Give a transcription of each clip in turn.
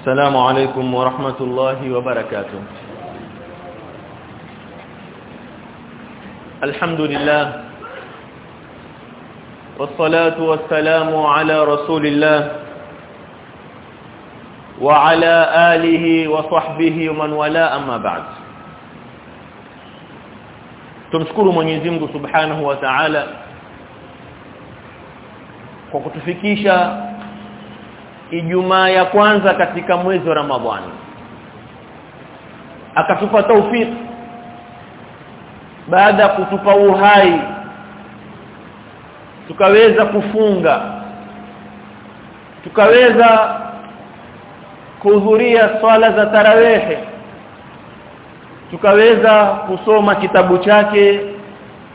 السلام عليكم ورحمة الله وبركاته. الحمد لله والصلاة والسلام على رسول الله وعلى آله وصحبه ومن ولا أما بعد Mungu Subhanahu wa Ta'ala kwa kutufikisha Ijumaa ya kwanza katika mwezi wa Ramadhani. Akatupa taufik baada ya kutupa uhai tukaweza kufunga. Tukaweza kuhudhuria swala za tarawehe. Tukaweza kusoma kitabu chake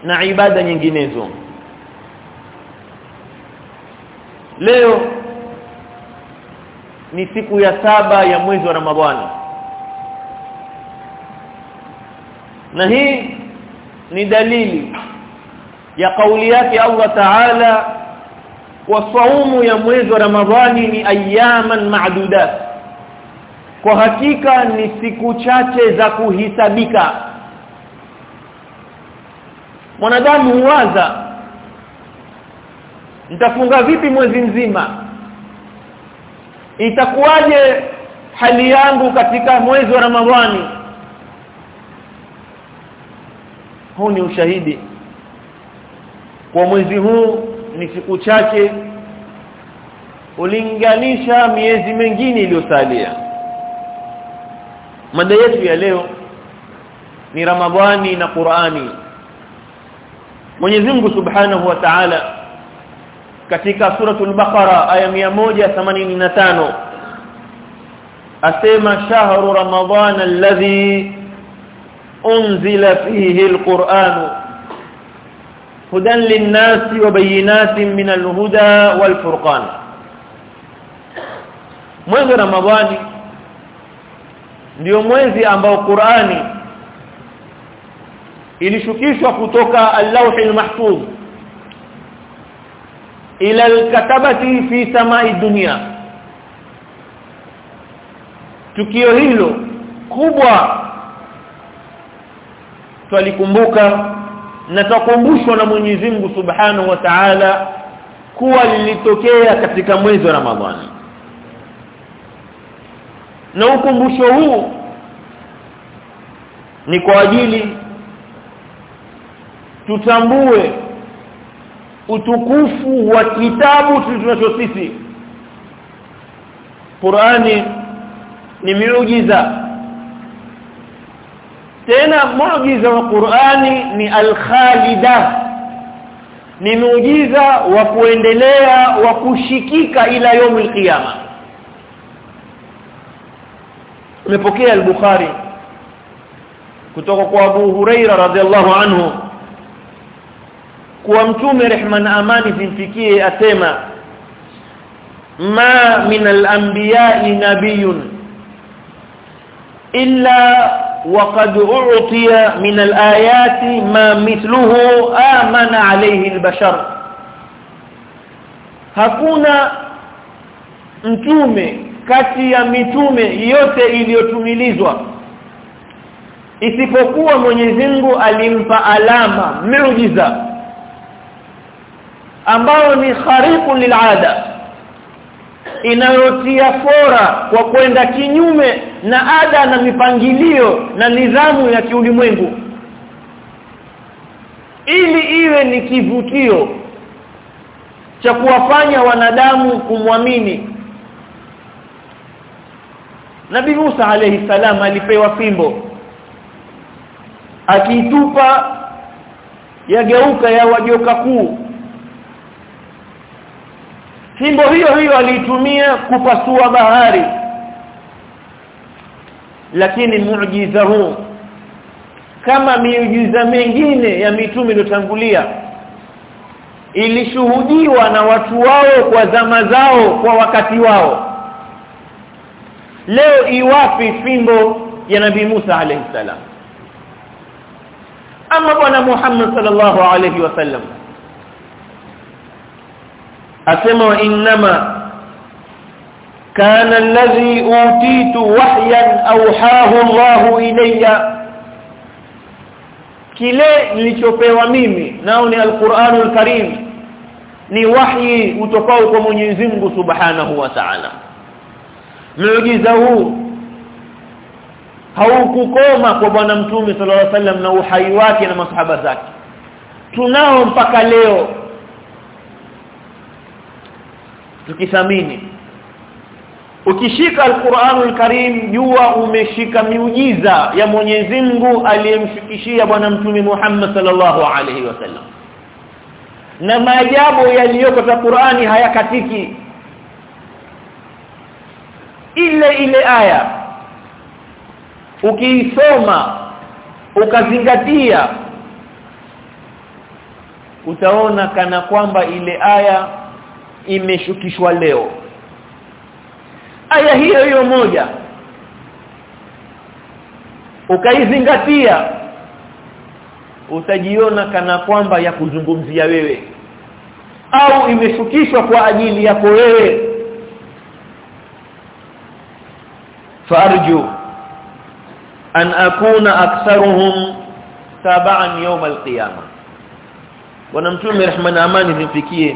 na ibada nyinginezo. Leo ni siku ya saba ya mwezi wa Ramadhani. Na hii ni dalili ya kauli yake Allah Ta'ala kwa saumu ya mwezi wa Ramadhani ni ayaman ma'dudat. Kwa hakika ni siku chache za kuhisabika. Mwanadamu huwaza nitafunga vipi mwezi mzima itakuwaje hali yangu katika mwezi wa Ramadhani? Huu ni ushahidi. Kwa mwezi huu ni siku chache ulinganisha miezi mengine iliyosalia. Mada yetu ya leo ni Ramadhani na Qur'ani. Mwenyezi Mungu Subhanahu wa Ta'ala katika suratul Baqara aya 185 asema shahru ramadhana alladhi unzila fihi alquran hudan linnasi wa bayyinatin min alhuda walfurqan. Mwezi wa ramadhani ndio mwezi ambao Qur'ani ilishukishwa kutoka al-lawh al-mahfuz ila al-katabati fi samai dunya tukio hilo kubwa twalikumbuka na twakumbushwa na Mwenyezi Mungu Subhanahu wa Ta'ala kuwa lilitokea katika mwezi wa Ramadhani. Na ukumbusho huu ni kwa ajili tutambue utukufu wa kitabu tunacho sisi Qur'ani ni miujiza tena muujiza wa Qur'ani ni al-khalida ni muujiza wa kuendelea wa kushikika ila يوم القيامه umepokea al-Bukhari kutoka kwa Abu Huraira radhiallahu anhu kuwa mtume rehma na amani zimfikie asema ma min al-anbiya'i nabiyyun illa وقد اعطي من الايات ما مثله امن عليه البشر hakuna mtume kati ya mitume yote iliyotumilizwa isipokuwa Mwenyezi Mungu alimpa alama miujiza ambao ni khariqun lil'ada inayotia fora kwa kwenda kinyume na ada na mipangilio na nidhamu ya kiulimwengu. Ili iwe ni kivutio cha kuwafanya wanadamu kumwamini. Nabi Musa alayhi salam alipewa fimbo akiitupa yageuka ya wajoka kuu fimbo hiyo hiyo aliitumia kupasua bahari. Lakini muujiza huu kama miujiza mingine ya mitume iliyotangulia ilishuhudiwa na watu wao kwa zama zao kwa wakati wao. Leo iwapi fimbo ya nabii Musa alayhi salam? Ama bwana Muhammad sallallahu alayhi wasallam asema wa innama kana alladhi utitu wahyan awhahu Allah ilayya. Kile nilichopewa mimi nao ni alquranul karim ni wahyi utokao kwa Mwenyezi Mungu Subhanahu wa Ta'ala. Muujiza huu haukukoma kwa bwana mtume sallallahu alaihi wasallam na uhai wake na masahaba zake. Tunao mpaka leo tukithamini. Ukishika alquran karim jua umeshika miujiza ya Mwenyezi Mungu aliyemshikishia bwana mtume Muhammad sallallahu alaihi wasallam na maajabu yaliyoko kwa Qur'ani hayakatiki. Ile ile aya ukiisoma ukazingatia utaona kana kwamba ile aya imeshukishwa leo. Aya hiyo hiyo moja. Ukaizingatia utajiona kana kwamba ya kuzungumzia wewe. Au imeshukishwa kwa ajili yako wewe. Farju an akuna aktharuhum taban yawm alqiyama. Bwana mtume rehma na amani zimfikie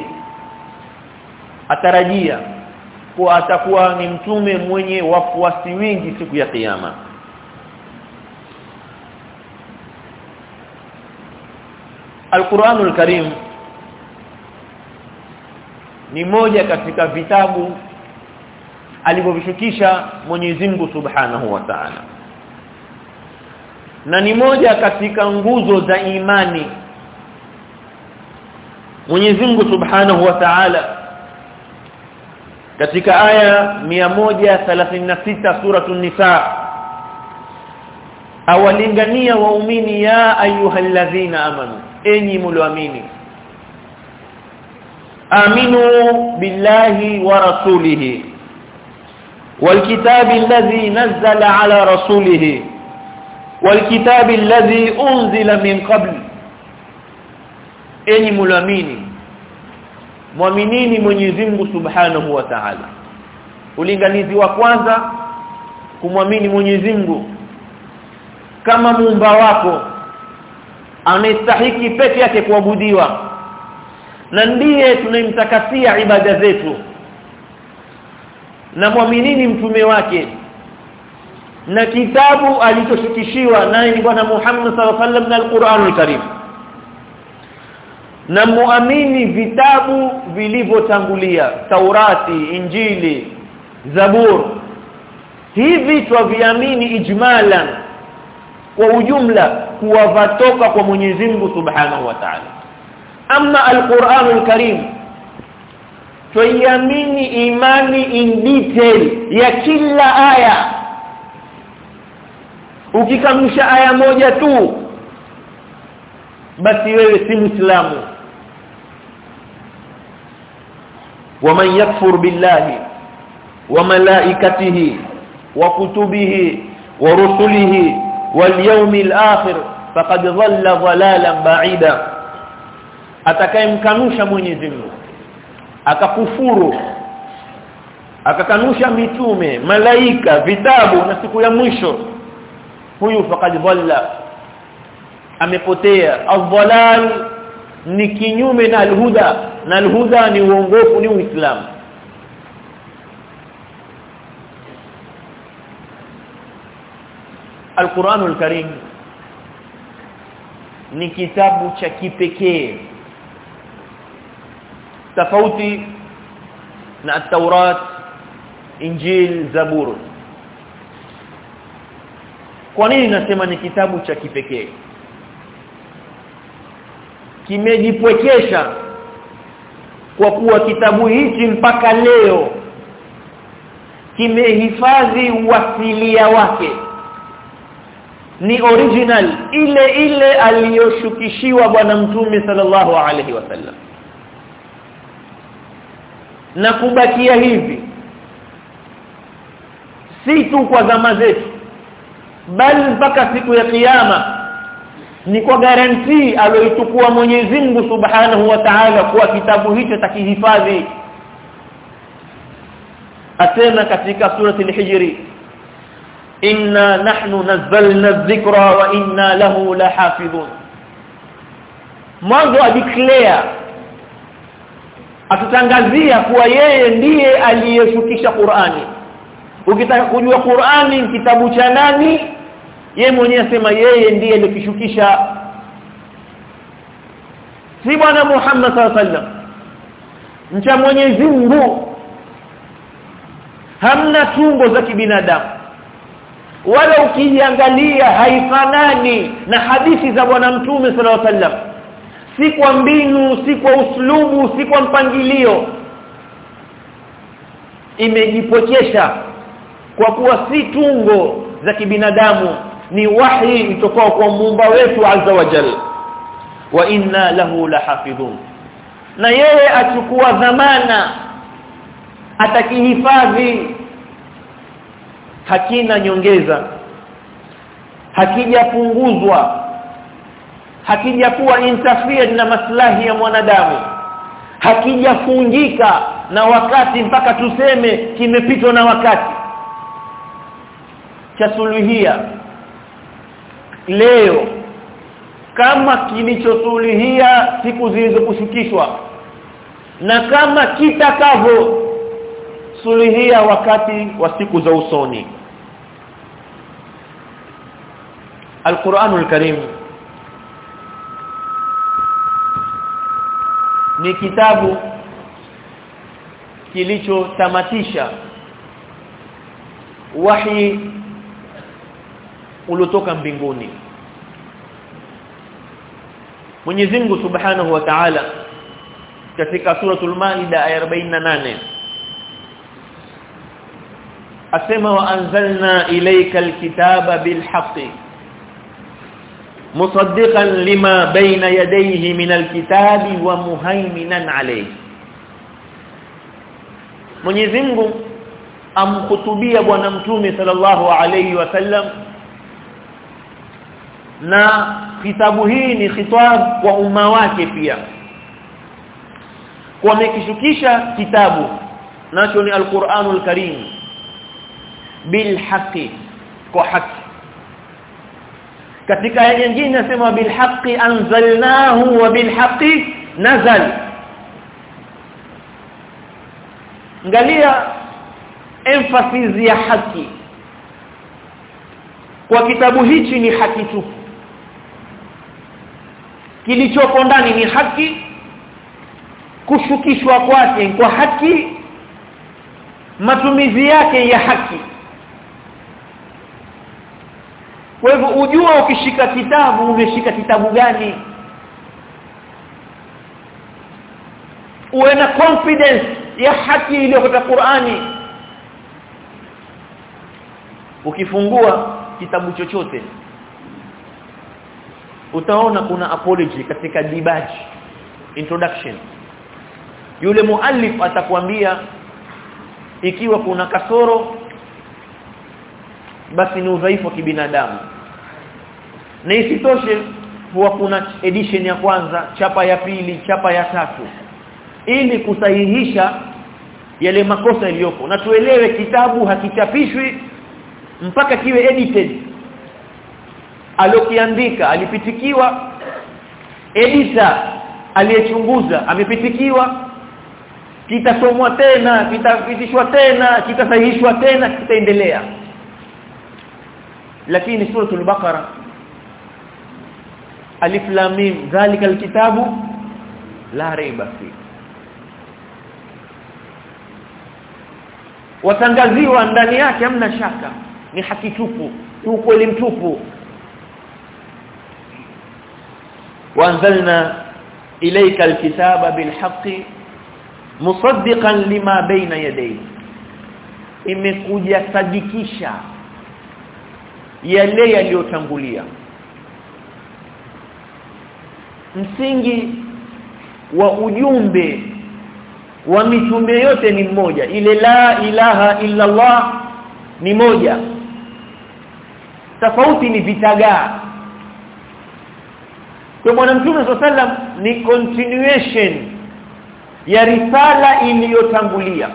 atarajia kuwa atakuwa ni mtume mwenye wafuasi wengi siku ya kiyama. Al-Qur'anul Karim ni moja katika vitabu alivyovishukisha Mwenyezi Mungu Subhanahu wa Ta'ala. Na ni moja katika nguzo za imani Mwenyezi Mungu Subhanahu wa Ta'ala katika aya 136 suratul nisa awalingania waumini ya ayyuhalladhina amanu enyi mlioamini aminu billahi wa rasulihi والكتاب الذي نزل على رسوله والكتاب الذي أنزل من قبل enyi muamini muaminini Mwenyezi Mungu Subhanahu wa Ta'ala. Ulinganizi wa kwanza kumwamini Mwenyezi Mungu. Kama muumba wako anastahiki peke yake kuabudiwa. Na ndiye tunayemtakasia ibada zetu. Na mwaminini mtume wake. Na kitabu alichoshikishiwa naye ni bwana Muhammad sallallahu alaihi wasallam na Al-Qur'anul Karim na muamini vitabu vilivyotangulia Taurati Injili Zabur. Hivi twaviamini ijmalan kwa ujumla kuwa vatoka kwa Mwenyezi Mungu Subhanahu wa Ta'ala. Ama Al-Qur'anul Karim twaiamini imani in detail ya kila aya. Ukikanusha aya moja tu basi wewe si muislamu ومن يكفر بالله وملائكته وكتبه ورسله واليوم الآخر فقد ضل ضلالا بعيدا atakayemkanusha Mwenyezi Mungu akakufuru akakanusha mitume malaika vitabu na siku ya mwisho huyu faqad dhalla amepotea adhalal ni kinyume na alhuda. Na alhuda ni uongofu ni uislamu. Alquran alkarim Karim ni kitabu cha kipekee. Tofauti na at-Taurat Injil Zabur. Kwa nini nasema ni kitabu cha kipekee kimejipwekesha kwa kuwa kitabu hichi mpaka leo kimehifadhi wasilia wake. Ni original ile ile aliyoshukishiwa bwana mtume sallallahu alaihi wasallam na kubakia hivi si tu kwa zama zetu bali mpaka siku ya kiyama ni kwa garantii aliyoichukua Mwenyezi Mungu Subhanahu wa Ta'ala kuwa kitabu hicho takihifadhi. Asema katika surati al-Hijr inna nahnu nazzalna dhikra wa inna lahu lahafidhun. Mwanzo adeclare atatangazia kuwa yeye ndiye aliyeshukisha Qur'ani. Ukitaka kujua Qur'ani kitabu cha nani yeye mwenyewe asema yeye ndiye alikishukisha si bwana Muhammad sallallahu mcha Mwenyezi Mungu. Hamna tungo za kibinadamu. Wala ukiangalia haifanani na hadithi za bwana mtume sallallahu alaihi wasallam. Si kwa mbinu si kwa uslubu si kwa mpangilio. Imejipochesha kwa kuwa si tungo za kibinadamu ni wahi utokao kwa muumba wetu azza wa jalla. Wa inna lahu lahafidhun. Na yeye achukua dhamana atakihifadhi. Hakina nyongeza hakijapunguzwa hakijakuwa interfered na maslahi ya mwanadamu hakijafungika na wakati mpaka tuseme kimepitwa na wakati. Cha suluhia leo. Kama kilichosuluhia siku zilizokushukishwa na kama kitakavyo suluhia wakati wa siku za usoni. Al-Qur'anul Karim ni kitabu kilichotamatisha wahi uliotoka mbinguni Mwenyezi Mungu Subhanahu wa Ta'ala katika suratul Maida aya 48 asema wa anzalna ilayka alkitaba bilhaqqi musaddiqan lima bayna yadayhi min alkitabi wa muhaiminan alayhi Mwenyezi Mungu amkhutubia bwana mtume sallallahu alayhi wasallam na kitabu hii ni khitab kwa umma wake pia. Kwa amekishukisha kitabu nacho ni alquranul karim. Bil haqi kwa haki. Katika aya nyingine nasema bil haqi anzalnahu wa bil haqi nazal. Ngalia emphasis ya haki. Kwa kitabu hichi ni haki tupu kilichoko ndani ni haki. Kushukishwa kwake kwa haki matumizi yake ya haki. Kwa hivyo ujua ukishika kitabu umeshika kitabu gani? Uwe na confidence ya haki iliyo katika Qur'ani. Ukifungua kitabu chochote utaona kuna apology katika dibaji introduction. Yule muallif atakwambia ikiwa kuna kasoro basi ni udhaifu wa kibinadamu. Na isitoshe huwa kuna edition ya kwanza chapa ya pili chapa ya tatu ili kusahihisha yale makosa yaliyopo. Na tuelewe kitabu hakichapishwi mpaka kiwe edited alokiandika alipitikiwa. Editor aliyechunguza amepitikiwa. Kitasomwa tena kitapitishwa tena kitasahihishwa tena kitaendelea. Lakini suratul baqara alif lam mim dhalika alkitabu la raiba fi watangaziwa ndani yake hamna shaka. Ni haki tupu ni ukweli mtupu وانزلنا اليك الكتاب بالحق مصدقا لما بين يديه imekuja sadikisha yale yaliyotangulia msingi wa ujumbe wa mitume yote ni mmoja ile la ilaha illa Allah ni moja tofauti ni vitagaa kwa bwana mtume sallam ni continuation ya risala iliyotangulia.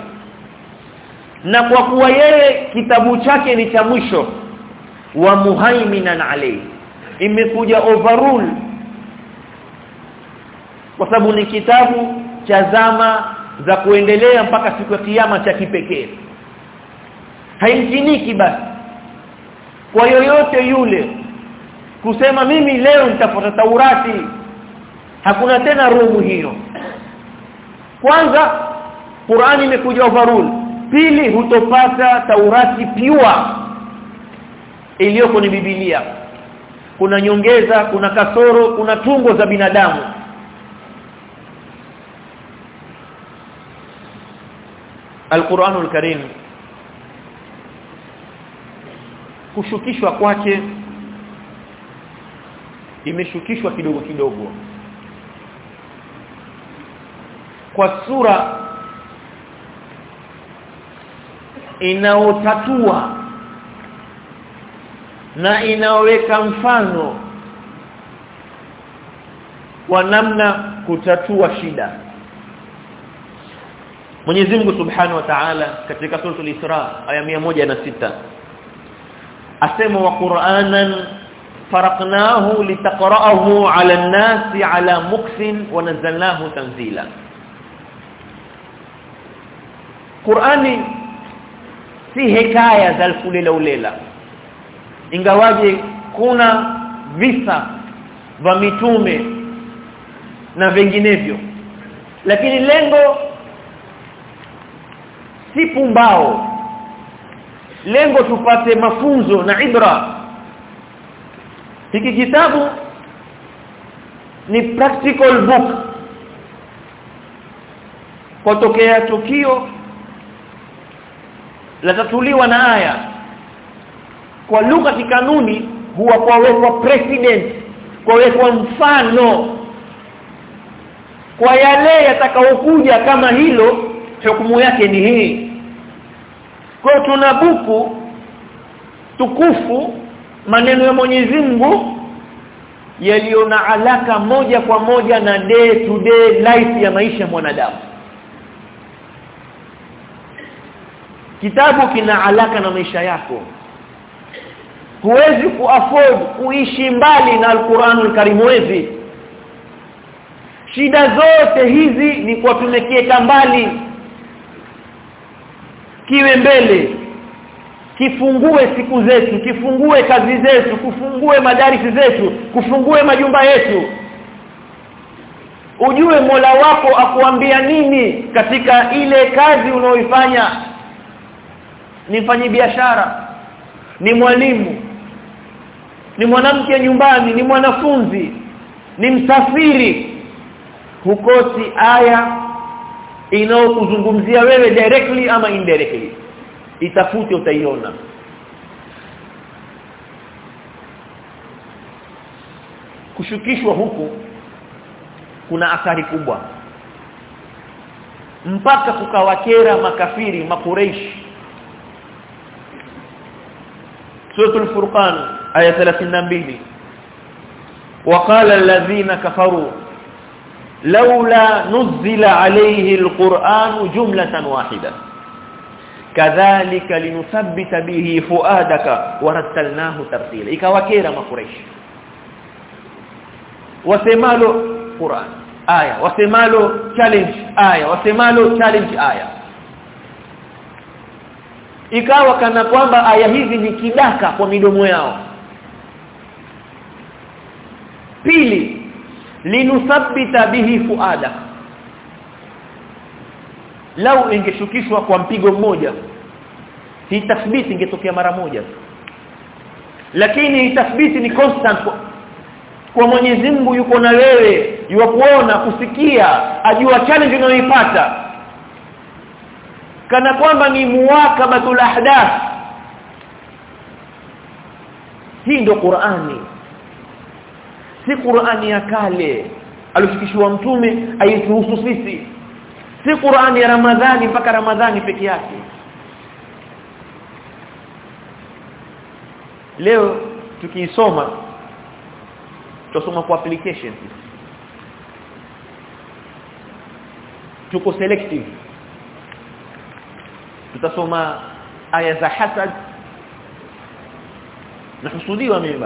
Na kwa kuwa yeye kitabu chake ni cha mwisho wa muhaiminan alayhi imekuja overrule kwa sababu ni kitabu cha zama za kuendelea mpaka siku ya kiyama cha kipekee. Haijiniki basi. Kwa yoyote yule kusema mimi leo nitafuata Taurati. Hakuna tena rumu hiyo. Kwanza Qur'ani imekuja overrule. Pili hutopata Taurati pure iliyoko ni Biblia. Kuna nyongeza kuna kasoro kuna tungo za binadamu. Al-Qur'anul Karim. Kushukishwa kwake imeshukishwa kidogo kidogo. Kwa sura inaotatua na inaweka mfano wa namna kutatua shida. Mwenyezi Mungu Subhanahu wa Ta'ala katika sura al-Isra aya 106 asema wa Qur'anan faraqnahu litaqra'ahu 'ala an-nasi 'ala muksin wa nazzalnahu tanzila. Qur'ani si hekaya za kulela ulela ingawaje kuna visa vya mitume na vinginevyo. Lakini lengo si pumbao. Lengo tupate mafunzo na ibra hiki kitabu ni practical book. Kutokea tukio latatuliwa na aya kwa lugha kikanuni huwa kwawekwa president kwawekwa mfano kwa yale yatakaokuja kama hilo hukumu yake ni hii. Kwa tuna buku tukufu maneno ya Mwenyezi Mungu yaliyo na alaka moja kwa moja na day to day life ya maisha ya mwanadamu. Kitabu kina alaka na maisha yako. Huwezi kuafford kuishi mbali na Al-Qur'anul Karim shida zote hizi ni kwa tumekieka mbali. Kiwe mbele kifungue siku zetu kifungue kazi zetu kufungue madarisi zetu kufungue majumba yetu. Ujue Mola wako akuambia nini katika ile kazi unaoifanya. Ni mfanyi biashara ni mwalimu ni mwanamke nyumbani ni mwanafunzi ni msafiri. Hukosi aya inayokuzungumzia wewe directly ama indirectly itafute utaiona. Kushukishwa huku kuna athari kubwa. Mpaka kukawakera makafiri makureishi. Suratul Furqan aya 32 Waqala alladhina kafaru laula nuzila alayhi alquran jumlatan wahida kadhalika linuthabbita bihi fuadaka warattalnahu tartila. Ikawakera makuraishi wasemalo Qur'an aya. Wasemalo challenge aya. Wasemalo challenge aya. Ikawa kana kwamba aya hizi ni kidaka kwa midomo yao. Pili linusabbita bihi fuadaka lau ingeshukishwa kwa mpigo mmoja hii tathbiti ingetokea mara moja. Lakini tathbiti ni constant kwa, kwa Mwenyezi Mungu yuko na wewe yuwakuona kusikia ajua challenge unayoipata. Kana kwamba ni muwakabatul ahdath. Hii ndio Qur'ani. Si Qur'ani ya kale. Alifikishwa mtume aituhusu sisi si Qur'ani ya Ramadhani mpaka Ramadhani peke yake. Leo tukiisoma tutasoma kwa application. Tuko selective. Tutasoma aya za hasad. Na husudiwa mimi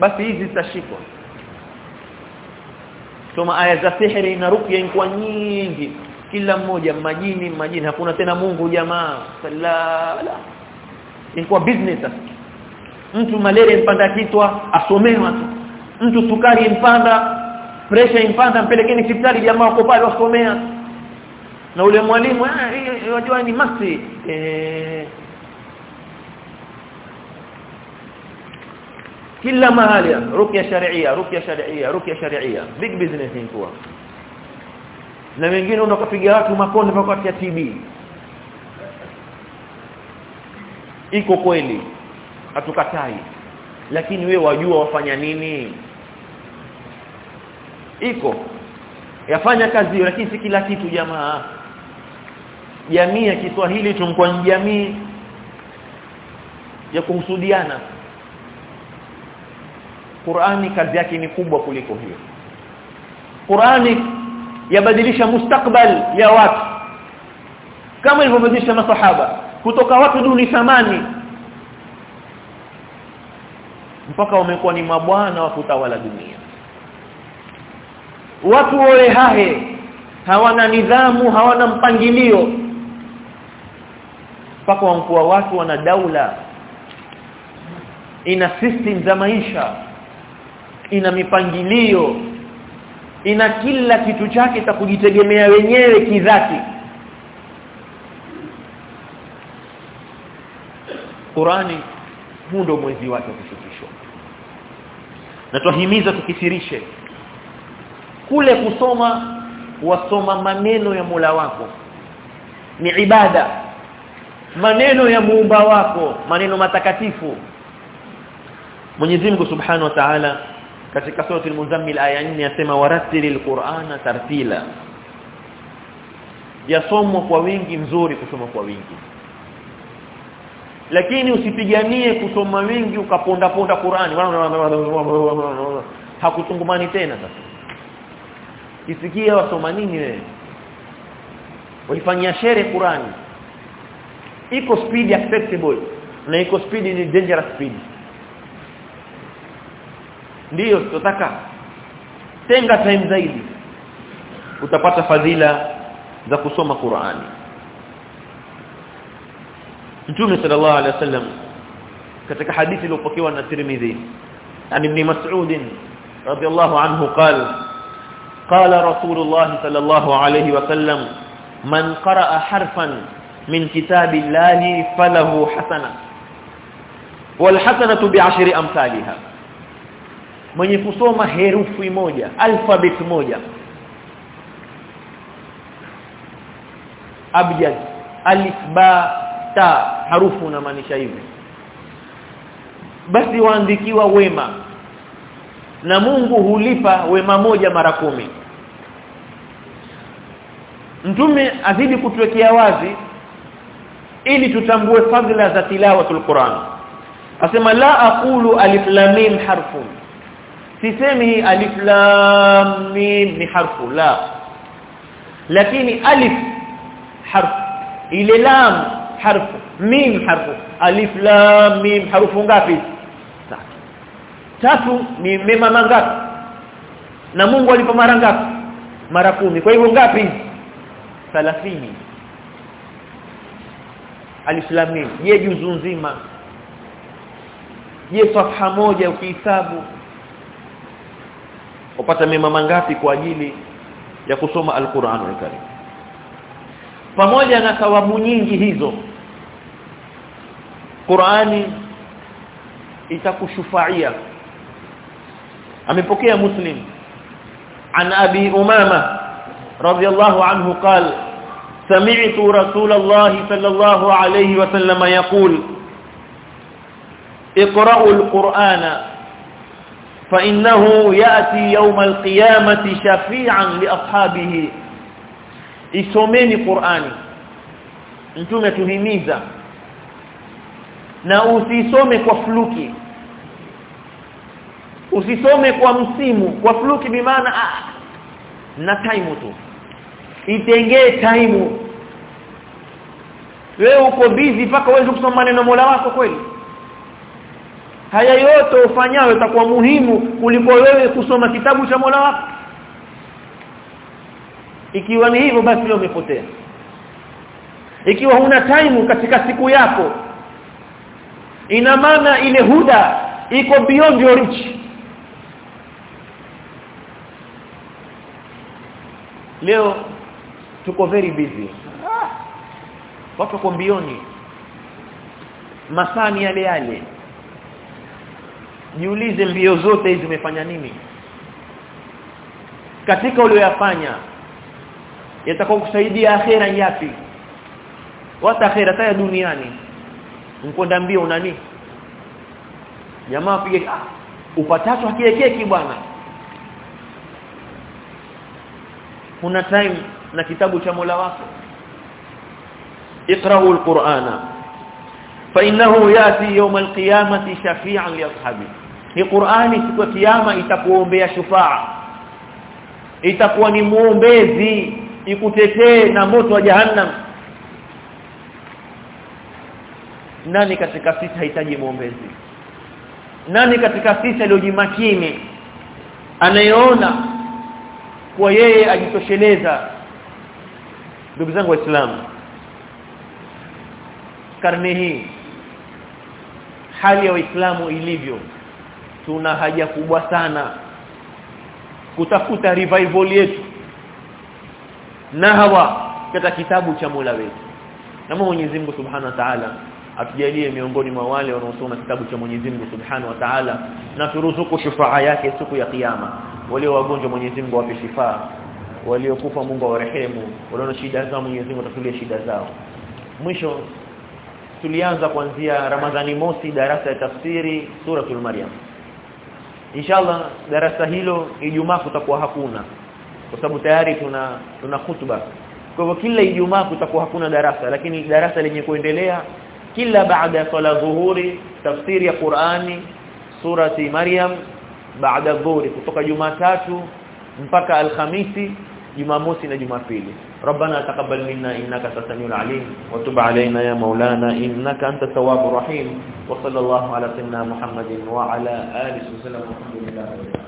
basi. Hizi zitashikwa. Soma aya za sihiri na rukya inakuwa nyingi kila mmoja majini majini. Hakuna tena Mungu jamaa. Sallala inakuwa business mtu malaria mpanda kitwa asomewa tu. Mtu sukari impanda pressure impanda mpelekeni hospitali jamaa wako pale wasomea. Na ule mwalimu wajua ni masi. Eh. Kila mahali ruqya sharia ruqya sharia ruqya sharia. Big business inakuwa na wengine unakapiga watu makonde kwa kati ya TB iko kweli hatukatai lakini we wajua wafanya nini? Iko. Yafanya kazi lakini si kila kitu jamaa. Jamii ya Kiswahili tumkuwa ni jamii ya kuhusudiana. Qur'ani kazi yake ni kubwa kuliko hiyo. Qur'ani yabadilisha mustakbal ya watu. Kama ilivyobadilisha masahaba kutoka watu duni thamani. Mpaka wamekuwa ni mabwana wa kutawala dunia. Watu wale hahe hawana nidhamu hawana mpangilio. Mpaka wamkuwa watu wana daula. Ina system za maisha. Ina mipangilio ina kila kitu chake cha kujitegemea wenyewe kidhati. Qurani huu ndio mwezi wake kufikishwa na twahimiza tukisirishe. Kule kusoma wasoma maneno ya Mola wako. Ni ibada. Maneno ya muumba wako. Maneno matakatifu. Mwenyezi Mungu Subhanahu wa Ta'ala katika sura al-Muzammil aya 4 yasema warattilil Qur'ana tartila. Yasomwa kwa wingi mzuri kusoma kwa wingi. Lakini usipiganie kusoma wingi ukaponda ponda Qur'ani. Hakutungumani tena sasa. Kisikia wasoma nini wewe? Walifanyia shere Qur'ani. Iko speed acceptable na iko speed ni dangerous speed ndiyo tutotaka tenga time zaidi. Utapata fadhila za kusoma Qur'ani. Mtume sallallahu alaihi wasallam katika hadithi iliyopokewa na Tirmidhi an ibn Mas'ud radiyallahu anhu qala الله صلى الله عليه وسلم man qara'a حرفا min كتاب falahu hasana حسنه والحسنه bi'ashri amsalha mwenye kusoma herufi moja alfabet moja. Abjad alif ba ta harufu na maanisha hivi. Basi waandikiwa wema. Na Mungu hulipa wema moja mara kumi. Mtume azidi kutuwekea wazi ili tutambue fadhila za tilawatul Qur'an. Asema la aqulu alif lam mim harfun sisemi alif lam mim ni harfu la. Lakini alif harfu ile lam harfu mim harfu. Alif lam mim harufu ngapi? Tatu. Ni mema mangapi na Mungu alipo mara ngapi? Mara kumi. Kwa hivyo ngapi? 30 alif lam mim. Je juzu nzima. Je safha moja ukihesabu upata mema mangapi kwa ajili ya kusoma al-Qur'anul Karim pamoja na thawabu nyingi hizo Qur'ani itakushufaia amepokea Muslim an Abi Umama radiyallahu anhu qala سمعت رسول الله صلى الله عليه وسلم يقول اقرأوا القرآن فإنه يأتي يوم القيامة شفيعا لأصحابه isomeni Qur'ani mtume tuhimiza na usisome kwa fluki usisome kwa msimu kwa fluki bimaana ah, na time tu itengee time wewe uko busy mpaka uweze kusoma maneno Mola wako kweli Haya yote ufanyayo itakuwa muhimu kuliko wewe kusoma kitabu cha Mola wako. Ikiwa ni hivyo basi leo umepotea. Ikiwa huna time katika siku yako ina maana ile huda iko beyond your reach. Leo tuko very busy. Watu kwa mbioni. Masani yale yale jiulize mbio zote hizi zimefanya nini katika uliyofanya yatakao kusaidia akhera yapi wata akhera taya duniani mkwenda mbio unani jamaa pige ah, upatacho hakiekeki bwana kuna time na kitabu cha Mola wako اقرأوا القرآن فإنه يأتي يوم القيامة شفيعا لأصحابه hii Qur'ani siku ya kiyama itakuombea shufaa. Itakuwa ni muombezi ikutetee na moto wa jahannam. Nani katika sisi hahitaji muombezi? Nani katika sisi aliyojimakini? Anayeona kwa yeye ajitosheleza. Ndugu zangu waislamu karne hii hali ya waislamu ilivyo tuna haja kubwa sana kutafuta revival yetu na hawa katika kitabu cha Mola wetu. Na Mwenyezi Mungu Subhanahu wa Ta'ala atujalie miongoni mwa wale wanaosoma kitabu cha Mwenyezi Mungu Subhanahu wa Ta'ala na turuzuku shufaa yake siku ya kiyama. Walio wagonjwa Mwenyezi Mungu awape shifaa. Waliokufa Mungu awarehemu. Walio na shida zao Mwenyezi Mungu atatulie shida zao. Mwisho tulianza kuanzia Ramadhani mosi darasa ya tafsiri suratul Maryam inshallah darasa hilo Ijumaa kutakuwa hakuna kwa sababu tayari tuna tuna khutba. Kwa hivyo kila Ijumaa kutakuwa hakuna darasa lakini darasa lenye kuendelea kila baada ya sala dhuhuri tafsiri ya Qur'ani surati Maryam baada dhuhuri kutoka Jumatatu mpaka Alhamisi Jumamosi na Jumapili ربنا تقبل منا انك انت السميع العليم وتب علينا يا مولانا انك انت التواب الرحيم وصلى الله على سيدنا محمد وعلى اله وسلم والحمد لله